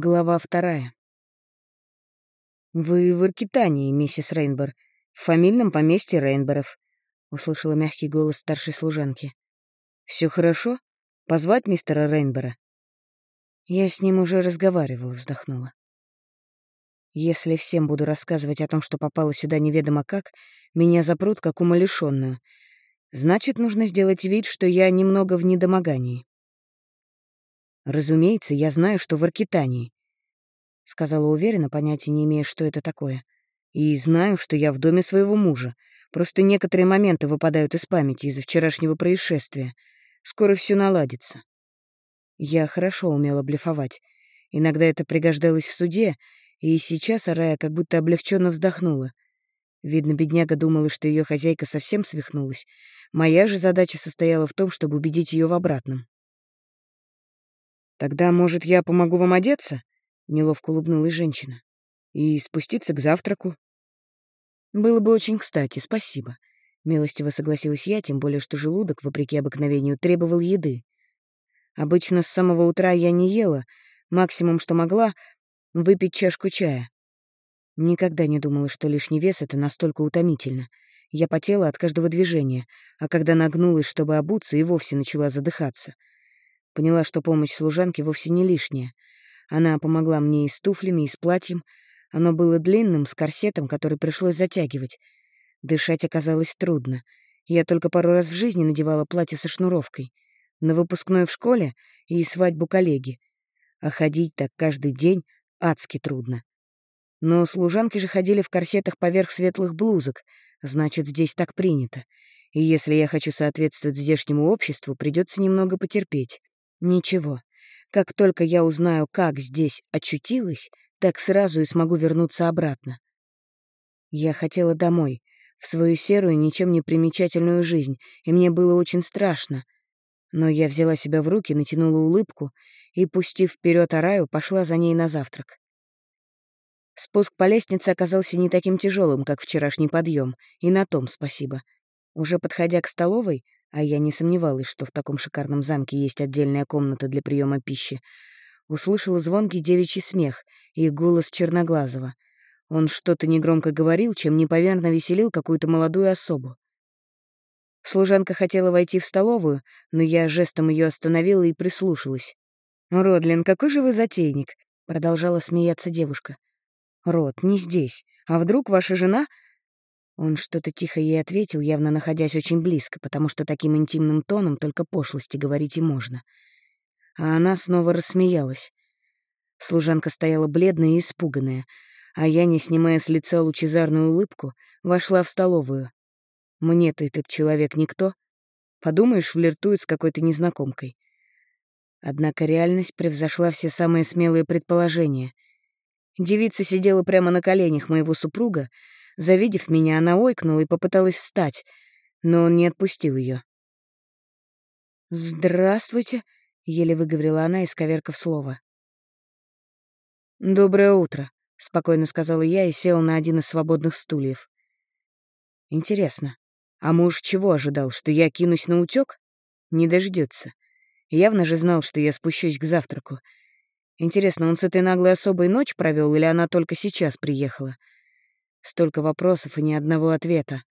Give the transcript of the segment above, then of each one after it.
Глава вторая. «Вы в Иркитании, миссис Рейнбор, в фамильном поместье Рейнборов», — услышала мягкий голос старшей служанки. Все хорошо? Позвать мистера Рейнбора?» Я с ним уже разговаривала, вздохнула. Если всем буду рассказывать о том, что попало сюда неведомо как, меня запрут как умалишенную. Значит, нужно сделать вид, что я немного в недомогании. «Разумеется, я знаю, что в Аркитании», — сказала уверенно, понятия не имея, что это такое. «И знаю, что я в доме своего мужа. Просто некоторые моменты выпадают из памяти из-за вчерашнего происшествия. Скоро все наладится». Я хорошо умела блефовать. Иногда это пригождалось в суде, и сейчас Арая как будто облегченно вздохнула. Видно, бедняга думала, что ее хозяйка совсем свихнулась. Моя же задача состояла в том, чтобы убедить ее в обратном. «Тогда, может, я помогу вам одеться?» — неловко улыбнулась женщина. «И спуститься к завтраку?» «Было бы очень кстати, спасибо», — милостиво согласилась я, тем более что желудок, вопреки обыкновению, требовал еды. Обычно с самого утра я не ела, максимум, что могла — выпить чашку чая. Никогда не думала, что лишний вес — это настолько утомительно. Я потела от каждого движения, а когда нагнулась, чтобы обуться, и вовсе начала задыхаться — Поняла, что помощь служанки вовсе не лишняя. Она помогла мне и с туфлями, и с платьем. Оно было длинным, с корсетом, который пришлось затягивать. Дышать оказалось трудно. Я только пару раз в жизни надевала платье со шнуровкой. На выпускной в школе и свадьбу коллеги. А ходить так каждый день адски трудно. Но служанки же ходили в корсетах поверх светлых блузок, значит, здесь так принято. И если я хочу соответствовать здешнему обществу, придется немного потерпеть. Ничего. Как только я узнаю, как здесь очутилась, так сразу и смогу вернуться обратно. Я хотела домой, в свою серую, ничем не примечательную жизнь, и мне было очень страшно. Но я взяла себя в руки, натянула улыбку и, пустив вперед Араю, пошла за ней на завтрак. Спуск по лестнице оказался не таким тяжелым, как вчерашний подъем, и на том спасибо. Уже подходя к столовой, а я не сомневалась, что в таком шикарном замке есть отдельная комната для приема пищи, услышала звонкий девичий смех и голос Черноглазого. Он что-то негромко говорил, чем неповерно веселил какую-то молодую особу. Служанка хотела войти в столовую, но я жестом ее остановила и прислушалась. «Родлин, какой же вы затейник!» — продолжала смеяться девушка. «Род, не здесь. А вдруг ваша жена он что-то тихо ей ответил, явно находясь очень близко, потому что таким интимным тоном только пошлости говорить и можно. А она снова рассмеялась. Служанка стояла бледная и испуганная, а я, не снимая с лица лучезарную улыбку, вошла в столовую. Мне-то этот человек никто. Подумаешь, флиртует с какой-то незнакомкой. Однако реальность превзошла все самые смелые предположения. Девица сидела прямо на коленях моего супруга, Завидев меня, она ойкнула и попыталась встать, но он не отпустил ее. «Здравствуйте», — еле выговорила она, исковеркав слово. «Доброе утро», — спокойно сказала я и села на один из свободных стульев. «Интересно, а муж чего ожидал, что я кинусь на утёк? Не дождется. Явно же знал, что я спущусь к завтраку. Интересно, он с этой наглой особой ночь провел или она только сейчас приехала?» Столько вопросов и ни одного ответа.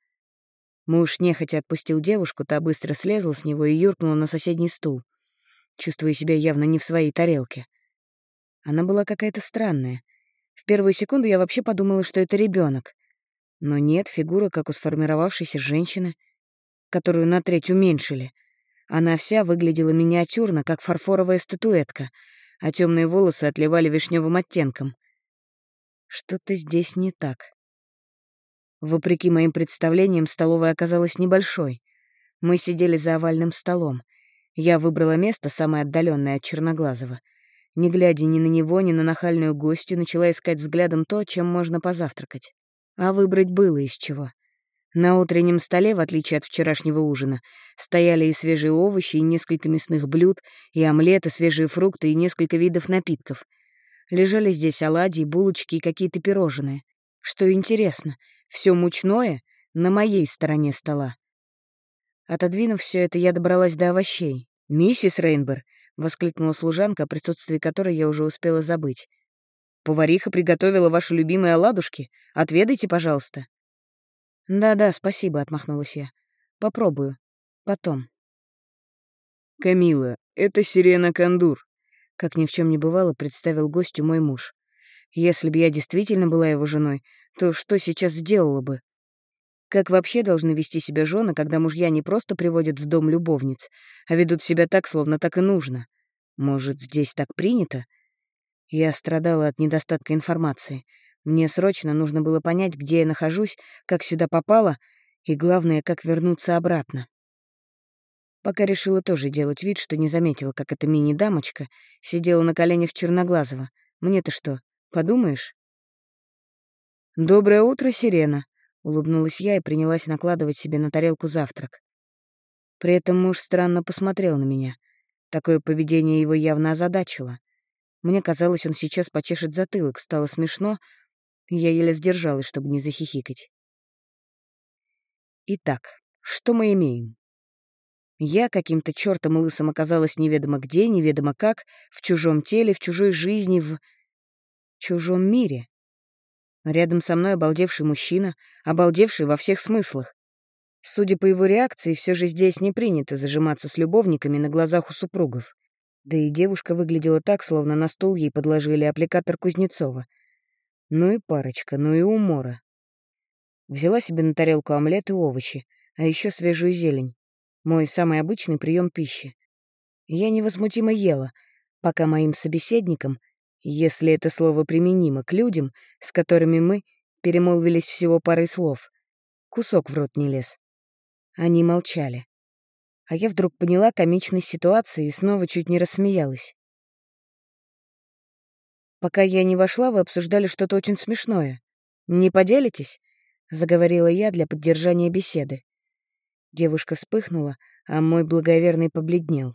Муж нехотя отпустил девушку, та быстро слезла с него и юркнула на соседний стул, чувствуя себя явно не в своей тарелке. Она была какая-то странная. В первую секунду я вообще подумала, что это ребенок. Но нет, фигура, как у сформировавшейся женщины, которую на треть уменьшили. Она вся выглядела миниатюрно, как фарфоровая статуэтка, а темные волосы отливали вишневым оттенком. Что-то здесь не так. Вопреки моим представлениям, столовая оказалась небольшой. Мы сидели за овальным столом. Я выбрала место, самое отдаленное от Черноглазого. Не глядя ни на него, ни на нахальную гостью, начала искать взглядом то, чем можно позавтракать. А выбрать было из чего. На утреннем столе, в отличие от вчерашнего ужина, стояли и свежие овощи, и несколько мясных блюд, и омлеты, свежие фрукты, и несколько видов напитков. Лежали здесь оладьи, булочки и какие-то пирожные. Что интересно — все мучное на моей стороне стола. Отодвинув все это, я добралась до овощей. «Миссис Рейнбер!» — воскликнула служанка, о присутствии которой я уже успела забыть. повариха приготовила ваши любимые оладушки. Отведайте, пожалуйста». «Да-да, спасибо», — отмахнулась я. «Попробую. Потом». «Камила, это сирена Кондур», — как ни в чем не бывало, представил гостю мой муж. «Если бы я действительно была его женой, то что сейчас сделала бы? Как вообще должны вести себя жены, когда мужья не просто приводят в дом любовниц, а ведут себя так, словно так и нужно? Может, здесь так принято? Я страдала от недостатка информации. Мне срочно нужно было понять, где я нахожусь, как сюда попала, и, главное, как вернуться обратно. Пока решила тоже делать вид, что не заметила, как эта мини-дамочка сидела на коленях Черноглазого. Мне-то что, подумаешь? «Доброе утро, Сирена», — улыбнулась я и принялась накладывать себе на тарелку завтрак. При этом муж странно посмотрел на меня. Такое поведение его явно озадачило. Мне казалось, он сейчас почешет затылок, стало смешно, и я еле сдержалась, чтобы не захихикать. Итак, что мы имеем? Я каким-то чертом лысым оказалась неведомо где, неведомо как, в чужом теле, в чужой жизни, в чужом мире. Рядом со мной обалдевший мужчина, обалдевший во всех смыслах. Судя по его реакции, все же здесь не принято зажиматься с любовниками на глазах у супругов. Да и девушка выглядела так, словно на стол ей подложили аппликатор Кузнецова. Ну и парочка, ну и умора. Взяла себе на тарелку омлет и овощи, а еще свежую зелень. Мой самый обычный прием пищи. Я невозмутимо ела, пока моим собеседникам, если это слово применимо к людям, с которыми мы перемолвились всего парой слов, кусок в рот не лез. Они молчали. А я вдруг поняла комичность ситуации и снова чуть не рассмеялась. «Пока я не вошла, вы обсуждали что-то очень смешное. Не поделитесь?» — заговорила я для поддержания беседы. Девушка вспыхнула, а мой благоверный побледнел.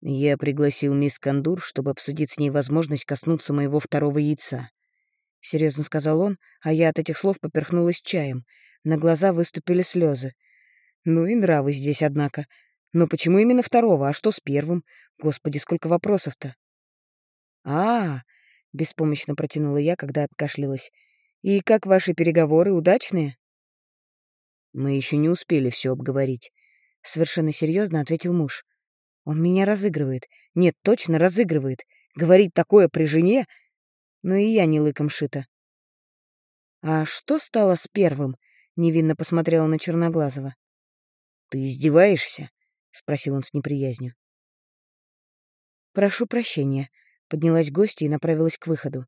Я пригласил мисс Кондур, чтобы обсудить с ней возможность коснуться моего второго яйца. Серьезно сказал он, а я от этих слов поперхнулась чаем, на глаза выступили слезы. Ну и нравы здесь, однако. Но почему именно второго, а что с первым? Господи, сколько вопросов-то. а, -а, беспомощно протянула я, когда откашлялась. «И как ваши переговоры, удачные?» «Мы еще не успели все обговорить», — совершенно серьезно ответил муж. «Он меня разыгрывает. Нет, точно разыгрывает. Говорит такое при жене. Но и я не лыком шита». «А что стало с первым?» Невинно посмотрела на Черноглазого. «Ты издеваешься?» — спросил он с неприязнью. «Прошу прощения», — поднялась гостья и направилась к выходу.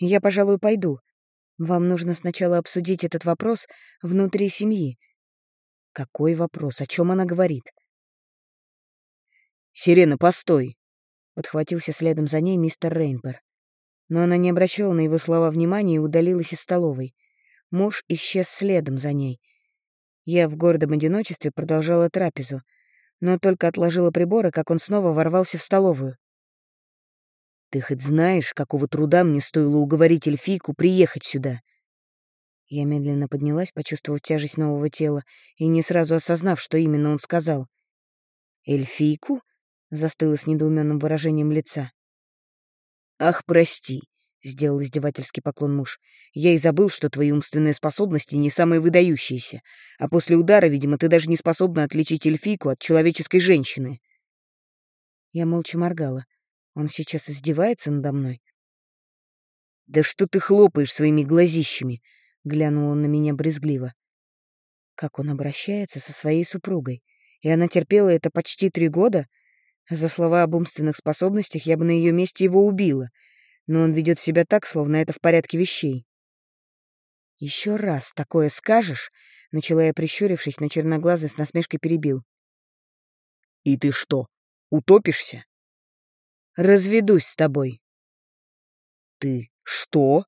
«Я, пожалуй, пойду. Вам нужно сначала обсудить этот вопрос внутри семьи». «Какой вопрос? О чем она говорит?» «Сирена, постой!» — подхватился следом за ней мистер Рейнбер. Но она не обращала на его слова внимания и удалилась из столовой. Муж исчез следом за ней. Я в гордом одиночестве продолжала трапезу, но только отложила приборы, как он снова ворвался в столовую. «Ты хоть знаешь, какого труда мне стоило уговорить эльфийку приехать сюда?» Я медленно поднялась, почувствовав тяжесть нового тела и не сразу осознав, что именно он сказал. «Эльфийку?» — застыла с недоуменным выражением лица. «Ах, прости, — сделал издевательский поклон муж. «Я и забыл, что твои умственные способности не самые выдающиеся, а после удара, видимо, ты даже не способна отличить эльфийку от человеческой женщины». Я молча моргала. Он сейчас издевается надо мной? «Да что ты хлопаешь своими глазищами?» — глянул он на меня брезгливо. Как он обращается со своей супругой? И она терпела это почти три года? За слова об умственных способностях я бы на ее месте его убила — но он ведет себя так, словно это в порядке вещей. Еще раз такое скажешь, начала я, прищурившись, на черноглазый с насмешкой перебил. И ты что, утопишься? Разведусь с тобой. Ты что?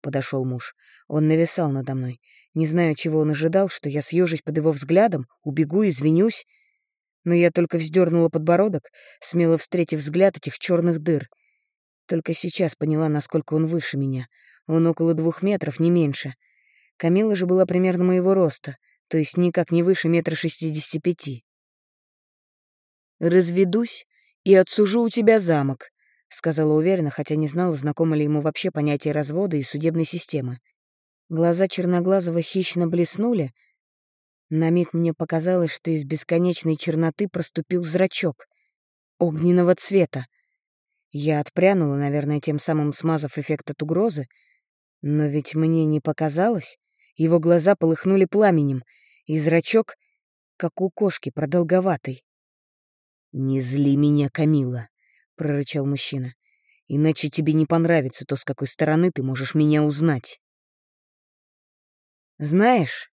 Подошел муж. Он нависал надо мной. Не знаю, чего он ожидал, что я съежусь под его взглядом, убегу, извинюсь. Но я только вздернула подбородок, смело встретив взгляд этих черных дыр — только сейчас поняла, насколько он выше меня. Он около двух метров, не меньше. Камила же была примерно моего роста, то есть никак не выше метра шестидесяти пяти. «Разведусь и отсужу у тебя замок», — сказала уверенно, хотя не знала, знакомо ли ему вообще понятие развода и судебной системы. Глаза Черноглазого хищно блеснули. На миг мне показалось, что из бесконечной черноты проступил зрачок. Огненного цвета. Я отпрянула, наверное, тем самым смазав эффект от угрозы. Но ведь мне не показалось. Его глаза полыхнули пламенем, и зрачок, как у кошки, продолговатый. «Не зли меня, Камила», — прорычал мужчина. «Иначе тебе не понравится то, с какой стороны ты можешь меня узнать». «Знаешь...» —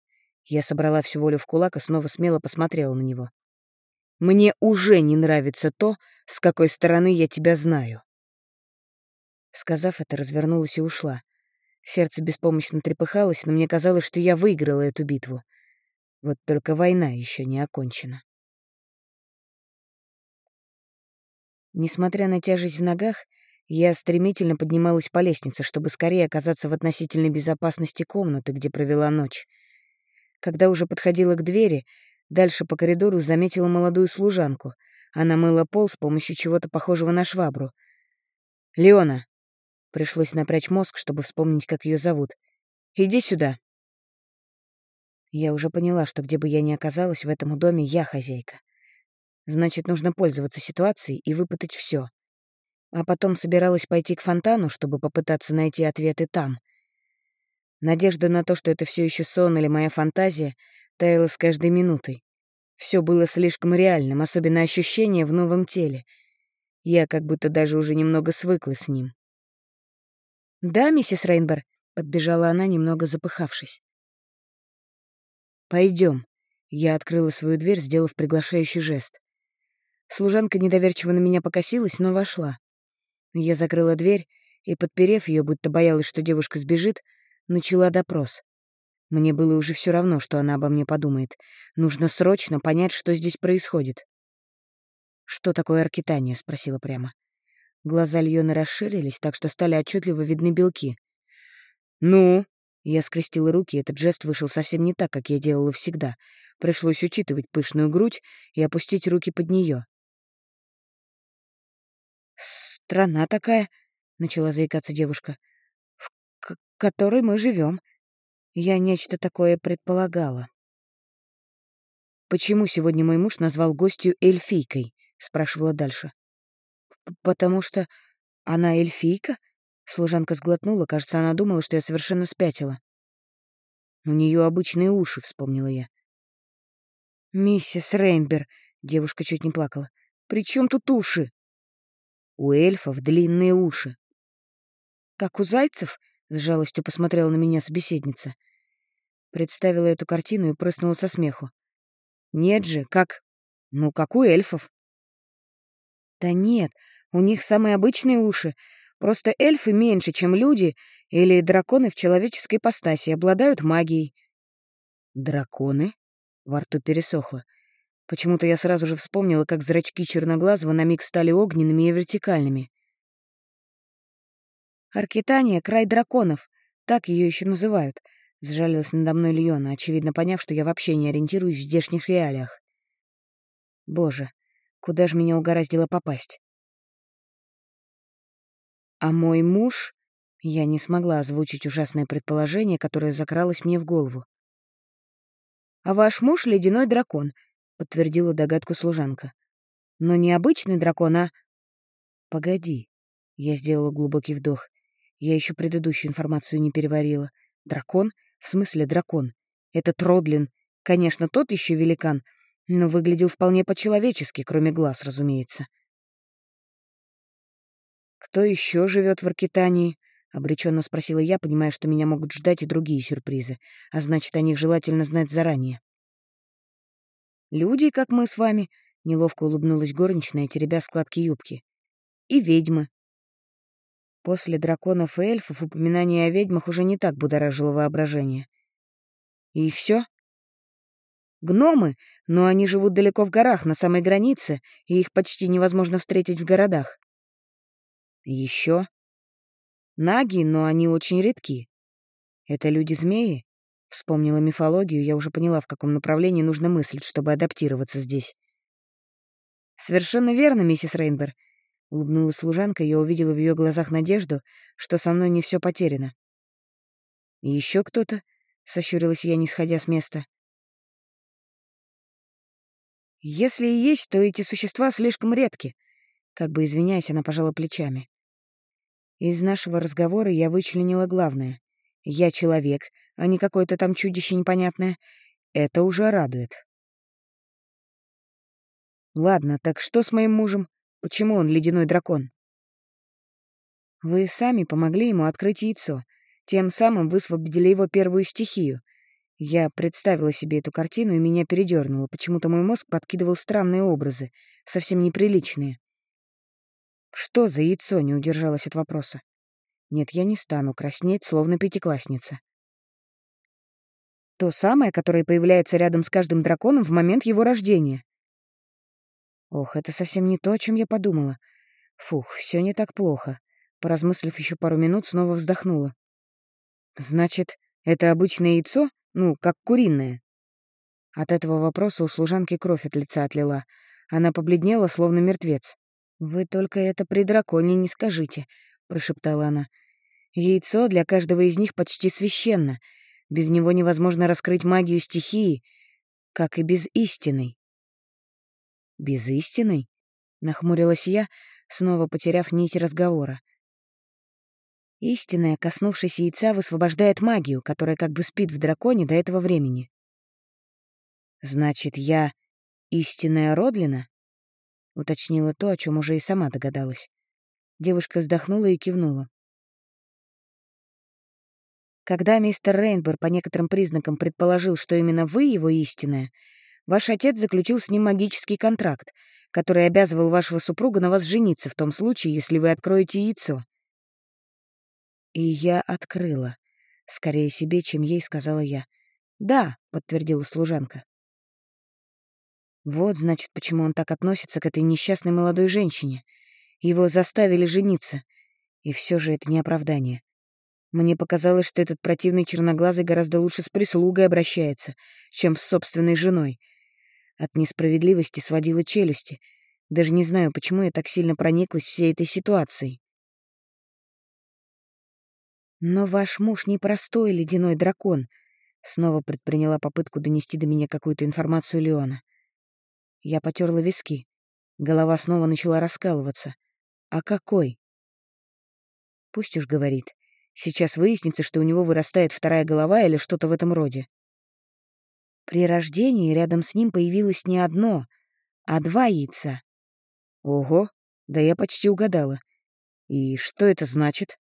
я собрала всю волю в кулак и снова смело посмотрела на него. «Мне уже не нравится то, с какой стороны я тебя знаю». Сказав это, развернулась и ушла. Сердце беспомощно трепыхалось, но мне казалось, что я выиграла эту битву. Вот только война еще не окончена. Несмотря на тяжесть в ногах, я стремительно поднималась по лестнице, чтобы скорее оказаться в относительной безопасности комнаты, где провела ночь. Когда уже подходила к двери, дальше по коридору заметила молодую служанку. Она мыла пол с помощью чего-то похожего на швабру. «Леона!» Пришлось напрячь мозг, чтобы вспомнить, как ее зовут. «Иди сюда!» Я уже поняла, что где бы я ни оказалась в этом доме, я хозяйка. Значит, нужно пользоваться ситуацией и выпытать все. А потом собиралась пойти к фонтану, чтобы попытаться найти ответы там. Надежда на то, что это все еще сон или моя фантазия, таяла с каждой минутой. Все было слишком реальным, особенно ощущение в новом теле. Я как будто даже уже немного свыкла с ним. «Да, миссис Рейнбер», — подбежала она, немного запыхавшись. Пойдем. Я открыла свою дверь, сделав приглашающий жест. Служанка недоверчиво на меня покосилась, но вошла. Я закрыла дверь и, подперев ее, будто боялась, что девушка сбежит, начала допрос. Мне было уже все равно, что она обо мне подумает. Нужно срочно понять, что здесь происходит. «Что такое аркитания?» — спросила прямо. Глаза Льоны расширились, так что стали отчетливо видны белки. «Ну?» — я скрестила руки, этот жест вышел совсем не так, как я делала всегда. Пришлось учитывать пышную грудь и опустить руки под нее. «Страна такая», — начала заикаться девушка, — «в которой мы живем. Я нечто такое предполагала». «Почему сегодня мой муж назвал гостью эльфийкой?» — спрашивала дальше. «Потому что она эльфийка?» Служанка сглотнула, кажется, она думала, что я совершенно спятила. «У нее обычные уши», — вспомнила я. «Миссис Рейнбер», — девушка чуть не плакала, — «при чем тут уши?» У эльфов длинные уши. «Как у зайцев?» — с жалостью посмотрела на меня собеседница. Представила эту картину и прыснула со смеху. «Нет же, как... Ну, как у эльфов». «Да нет, у них самые обычные уши. Просто эльфы меньше, чем люди или драконы в человеческой постаси, обладают магией». «Драконы?» — во рту пересохло. Почему-то я сразу же вспомнила, как зрачки черноглазого на миг стали огненными и вертикальными. «Аркитания — край драконов, так ее еще называют», — сжалилась надо мной Льона, очевидно поняв, что я вообще не ориентируюсь в здешних реалиях. «Боже, куда же меня угораздило попасть?» «А мой муж...» Я не смогла озвучить ужасное предположение, которое закралось мне в голову. «А ваш муж — ледяной дракон», подтвердила догадку служанка. Но не обычный дракон, а... Погоди. Я сделала глубокий вдох. Я еще предыдущую информацию не переварила. Дракон? В смысле дракон? Этот Родлин, конечно, тот еще великан, но выглядел вполне по-человечески, кроме глаз, разумеется. «Кто еще живет в Аркитании?» — обреченно спросила я, понимая, что меня могут ждать и другие сюрпризы, а значит, о них желательно знать заранее. Люди, как мы с вами, — неловко улыбнулась горничная, теребя складки юбки. И ведьмы. После драконов и эльфов упоминание о ведьмах уже не так будоражило воображение. И все? Гномы, но они живут далеко в горах, на самой границе, и их почти невозможно встретить в городах. Еще? Наги, но они очень редки. Это люди-змеи? Вспомнила мифологию, я уже поняла, в каком направлении нужно мыслить, чтобы адаптироваться здесь. «Совершенно верно, миссис Рейнбер. Улыбнулась служанка, и я увидела в ее глазах надежду, что со мной не все потеряно. «И еще кто-то?» — сощурилась я, не сходя с места. «Если и есть, то эти существа слишком редки», — как бы извиняясь, она пожала плечами. Из нашего разговора я вычленила главное. Я человек, а не какое-то там чудище непонятное. Это уже радует. Ладно, так что с моим мужем? Почему он ледяной дракон? Вы сами помогли ему открыть яйцо. Тем самым высвободили его первую стихию. Я представила себе эту картину, и меня передернуло. Почему-то мой мозг подкидывал странные образы, совсем неприличные. Что за яйцо, не удержалась от вопроса. Нет, я не стану краснеть, словно пятиклассница. То самое, которое появляется рядом с каждым драконом в момент его рождения. Ох, это совсем не то, о чем я подумала. Фух, все не так плохо. Поразмыслив еще пару минут, снова вздохнула. Значит, это обычное яйцо? Ну, как куриное? От этого вопроса у служанки кровь от лица отлила. Она побледнела, словно мертвец. «Вы только это при драконе не скажите», — прошептала она. «Яйцо для каждого из них почти священно. Без него невозможно раскрыть магию стихии, как и без истины». «Без истины?» — нахмурилась я, снова потеряв нить разговора. Истинная, коснувшись яйца, высвобождает магию, которая как бы спит в драконе до этого времени. «Значит, я истинная Родлина?» — уточнила то, о чем уже и сама догадалась. Девушка вздохнула и кивнула. Когда мистер Рейнбер по некоторым признакам предположил, что именно вы его истинная, Ваш отец заключил с ним магический контракт, который обязывал вашего супруга на вас жениться в том случае, если вы откроете яйцо. И я открыла. Скорее себе, чем ей сказала я. «Да», — подтвердила служанка. Вот, значит, почему он так относится к этой несчастной молодой женщине. Его заставили жениться. И все же это не оправдание. Мне показалось, что этот противный черноглазый гораздо лучше с прислугой обращается, чем с собственной женой. От несправедливости сводила челюсти. Даже не знаю, почему я так сильно прониклась всей этой ситуацией. «Но ваш муж не простой ледяной дракон», — снова предприняла попытку донести до меня какую-то информацию Леона. Я потерла виски. Голова снова начала раскалываться. «А какой?» «Пусть уж говорит. Сейчас выяснится, что у него вырастает вторая голова или что-то в этом роде. При рождении рядом с ним появилось не одно, а два яйца. Ого, да я почти угадала. И что это значит?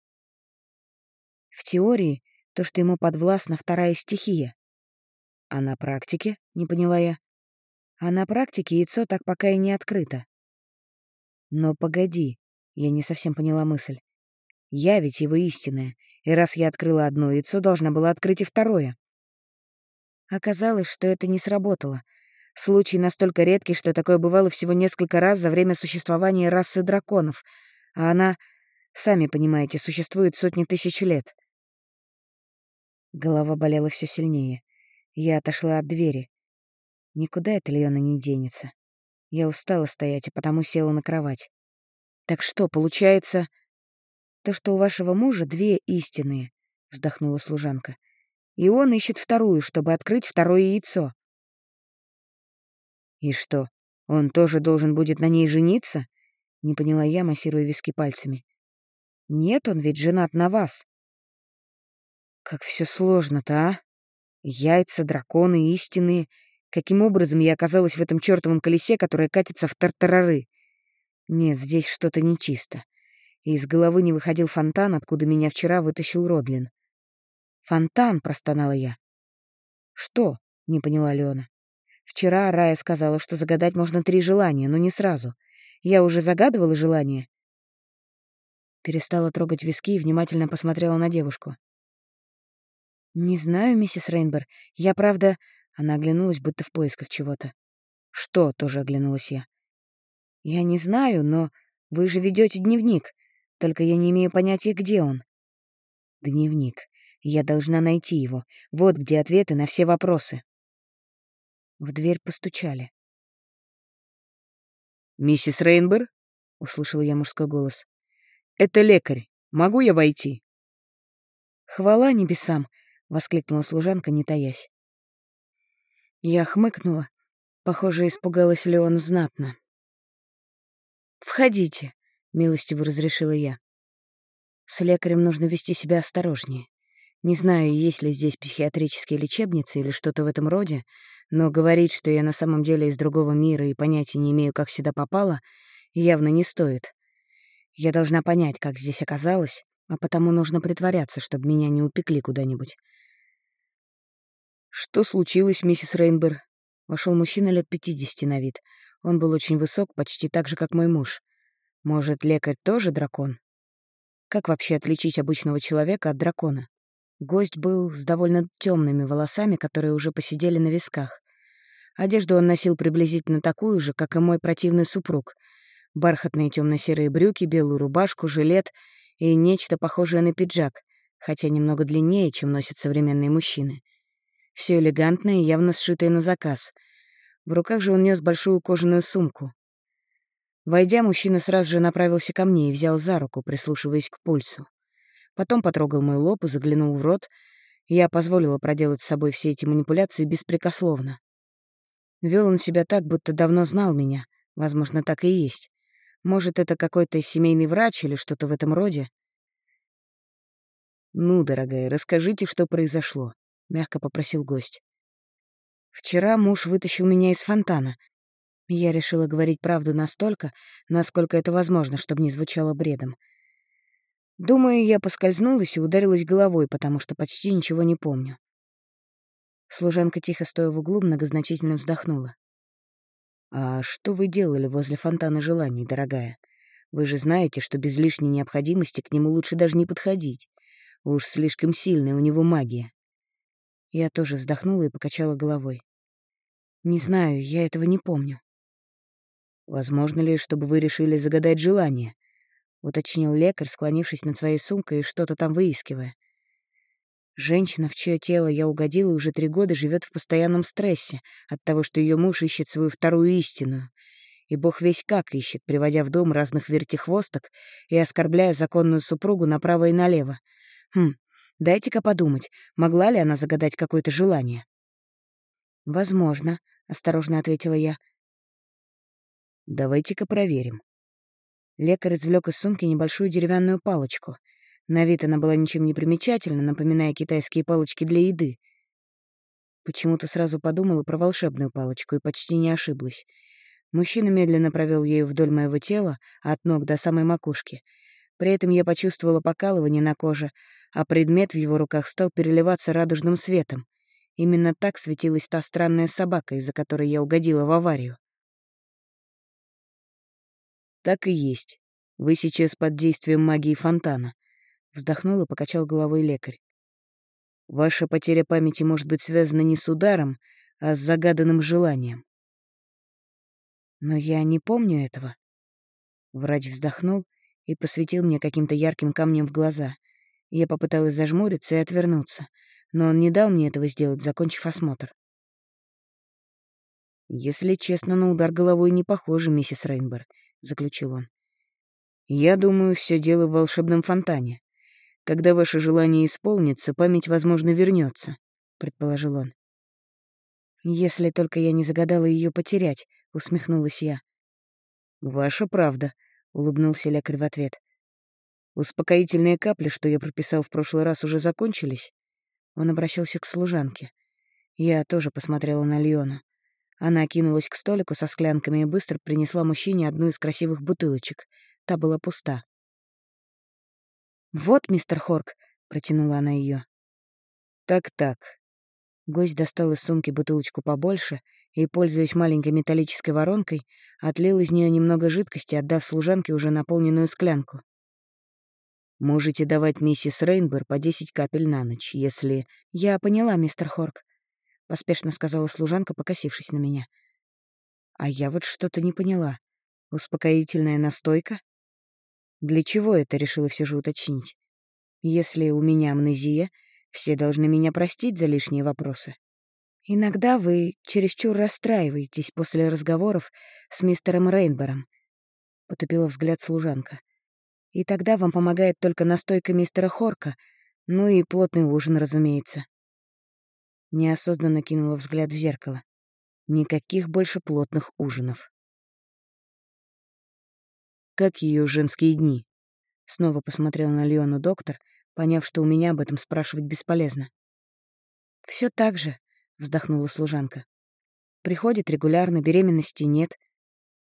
В теории то, что ему подвластна вторая стихия. А на практике, не поняла я. А на практике яйцо так пока и не открыто. Но погоди, я не совсем поняла мысль. Я ведь его истинная, и раз я открыла одно яйцо, должна была открыть и второе. Оказалось, что это не сработало. Случай настолько редкий, что такое бывало всего несколько раз за время существования расы драконов, а она, сами понимаете, существует сотни тысяч лет. Голова болела все сильнее. Я отошла от двери. Никуда эта Леона не денется. Я устала стоять, и потому села на кровать. Так что, получается... То, что у вашего мужа две истинные, — вздохнула служанка и он ищет вторую, чтобы открыть второе яйцо. «И что, он тоже должен будет на ней жениться?» — не поняла я, массируя виски пальцами. «Нет, он ведь женат на вас». «Как все сложно-то, а? Яйца, драконы, истинные. Каким образом я оказалась в этом чертовом колесе, которое катится в тартарары? Нет, здесь что-то нечисто. И из головы не выходил фонтан, откуда меня вчера вытащил Родлин. «Фонтан!» — простонала я. «Что?» — не поняла Леона. «Вчера Рая сказала, что загадать можно три желания, но не сразу. Я уже загадывала желание?» Перестала трогать виски и внимательно посмотрела на девушку. «Не знаю, миссис Рейнбер. Я, правда...» Она оглянулась, будто в поисках чего-то. «Что?» — тоже оглянулась я. «Я не знаю, но вы же ведете дневник. Только я не имею понятия, где он». «Дневник. Я должна найти его. Вот где ответы на все вопросы. В дверь постучали. «Миссис Рейнбер?» — услышала я мужской голос. «Это лекарь. Могу я войти?» «Хвала небесам!» — воскликнула служанка, не таясь. Я хмыкнула. Похоже, испугалась ли он знатно. «Входите», — милостиво разрешила я. С лекарем нужно вести себя осторожнее. Не знаю, есть ли здесь психиатрические лечебницы или что-то в этом роде, но говорить, что я на самом деле из другого мира и понятия не имею, как сюда попала, явно не стоит. Я должна понять, как здесь оказалось, а потому нужно притворяться, чтобы меня не упекли куда-нибудь. «Что случилось, миссис Рейнбер?» Вошел мужчина лет пятидесяти на вид. Он был очень высок, почти так же, как мой муж. Может, лекарь тоже дракон? Как вообще отличить обычного человека от дракона? Гость был с довольно темными волосами, которые уже посидели на висках. Одежду он носил приблизительно такую же, как и мой противный супруг. Бархатные темно-серые брюки, белую рубашку, жилет и нечто похожее на пиджак, хотя немного длиннее, чем носят современные мужчины. Все элегантное и явно сшитое на заказ. В руках же он нес большую кожаную сумку. Войдя, мужчина сразу же направился ко мне и взял за руку, прислушиваясь к пульсу. Потом потрогал мой лоб и заглянул в рот. Я позволила проделать с собой все эти манипуляции беспрекословно. Вел он себя так, будто давно знал меня. Возможно, так и есть. Может, это какой-то семейный врач или что-то в этом роде? «Ну, дорогая, расскажите, что произошло», — мягко попросил гость. «Вчера муж вытащил меня из фонтана. Я решила говорить правду настолько, насколько это возможно, чтобы не звучало бредом. Думаю, я поскользнулась и ударилась головой, потому что почти ничего не помню. Служанка, тихо стоя в углу, многозначительно вздохнула. «А что вы делали возле фонтана желаний, дорогая? Вы же знаете, что без лишней необходимости к нему лучше даже не подходить. Уж слишком сильная у него магия». Я тоже вздохнула и покачала головой. «Не знаю, я этого не помню». «Возможно ли, чтобы вы решили загадать желание?» Уточнил лекарь, склонившись над своей сумкой и что-то там выискивая. Женщина, в чье тело я угодила, уже три года живет в постоянном стрессе от того, что ее муж ищет свою вторую истинную. И бог весь как ищет, приводя в дом разных вертихвосток и оскорбляя законную супругу направо и налево. Хм, дайте-ка подумать, могла ли она загадать какое-то желание? «Возможно», — осторожно ответила я. «Давайте-ка проверим», Лекарь извлек из сумки небольшую деревянную палочку. На вид она была ничем не примечательна, напоминая китайские палочки для еды. Почему-то сразу подумала про волшебную палочку и почти не ошиблась. Мужчина медленно провел ею вдоль моего тела, от ног до самой макушки. При этом я почувствовала покалывание на коже, а предмет в его руках стал переливаться радужным светом. Именно так светилась та странная собака, из-за которой я угодила в аварию. «Так и есть. Вы сейчас под действием магии фонтана», — вздохнул и покачал головой лекарь. «Ваша потеря памяти может быть связана не с ударом, а с загаданным желанием». «Но я не помню этого». Врач вздохнул и посветил мне каким-то ярким камнем в глаза. Я попыталась зажмуриться и отвернуться, но он не дал мне этого сделать, закончив осмотр. «Если честно, на удар головой не похоже, миссис Рейнбер», — заключил он. «Я думаю, все дело в волшебном фонтане. Когда ваше желание исполнится, память, возможно, вернется, предположил он. «Если только я не загадала ее потерять», — усмехнулась я. «Ваша правда», — улыбнулся лекарь в ответ. «Успокоительные капли, что я прописал в прошлый раз, уже закончились?» Он обращался к служанке. Я тоже посмотрела на Леона. Она кинулась к столику со склянками и быстро принесла мужчине одну из красивых бутылочек. Та была пуста. «Вот, мистер Хорк», — протянула она ее. «Так-так». Гость достал из сумки бутылочку побольше и, пользуясь маленькой металлической воронкой, отлил из нее немного жидкости, отдав служанке уже наполненную склянку. «Можете давать миссис Рейнбер по десять капель на ночь, если...» «Я поняла, мистер Хорк», — поспешно сказала служанка, покосившись на меня. А я вот что-то не поняла. Успокоительная настойка? Для чего это, решила все же уточнить. Если у меня амнезия, все должны меня простить за лишние вопросы. Иногда вы чересчур расстраиваетесь после разговоров с мистером Рейнбером. — потупила взгляд служанка. «И тогда вам помогает только настойка мистера Хорка, ну и плотный ужин, разумеется». Неосознанно кинула взгляд в зеркало. Никаких больше плотных ужинов. «Как ее женские дни?» Снова посмотрел на Леону доктор, поняв, что у меня об этом спрашивать бесполезно. Все так же», — вздохнула служанка. «Приходит регулярно, беременности нет».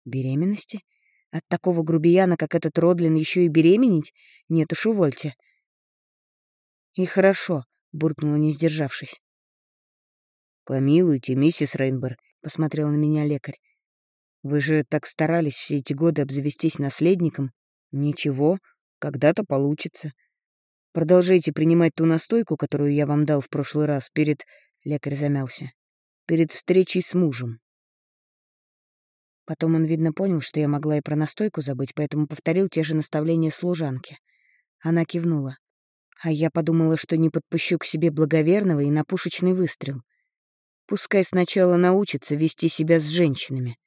«Беременности? От такого грубияна, как этот Родлин, еще и беременеть? Нет уж, увольте». «И хорошо», — буркнула, не сдержавшись. «Помилуйте, миссис Рейнбер», — посмотрел на меня лекарь. «Вы же так старались все эти годы обзавестись наследником. Ничего, когда-то получится. Продолжайте принимать ту настойку, которую я вам дал в прошлый раз перед...» Лекарь замялся. «Перед встречей с мужем». Потом он, видно, понял, что я могла и про настойку забыть, поэтому повторил те же наставления служанки. Она кивнула. А я подумала, что не подпущу к себе благоверного и на пушечный выстрел. Пускай сначала научится вести себя с женщинами.